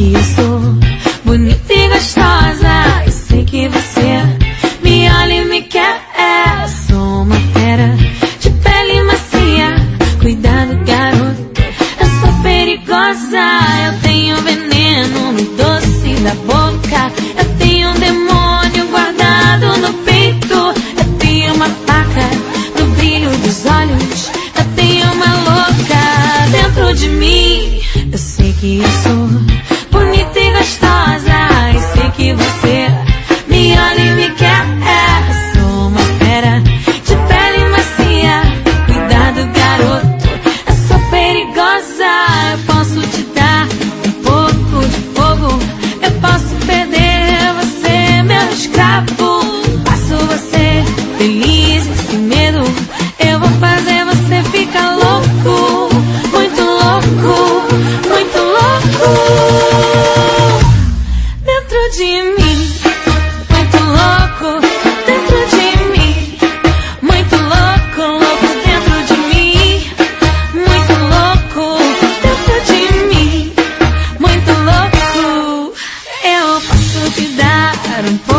que eu sou bonita e gostosa. Eu sei que você me olha e me quer. É, sou uma fera de pele macia. Cuidado, garoto, eu sou perigosa. Eu I'm